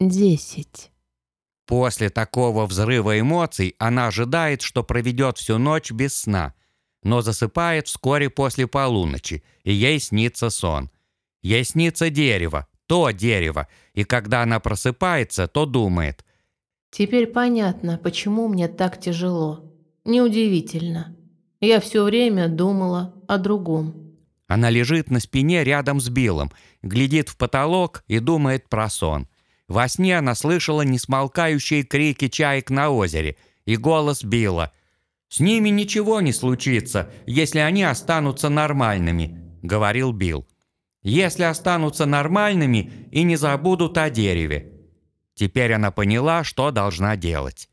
десять. После такого взрыва эмоций она ожидает, что проведет всю ночь без сна, но засыпает вскоре после полуночи, и ей снится сон. Ей снится дерево, то дерево, и когда она просыпается, то думает. Теперь понятно, почему мне так тяжело. Неудивительно. Я все время думала о другом. Она лежит на спине рядом с Биллом, глядит в потолок и думает про сон. Во сне она слышала несмолкающие крики чаек на озере и голос Билла. «С ними ничего не случится, если они останутся нормальными», — говорил Билл. «Если останутся нормальными и не забудут о дереве». Теперь она поняла, что должна делать.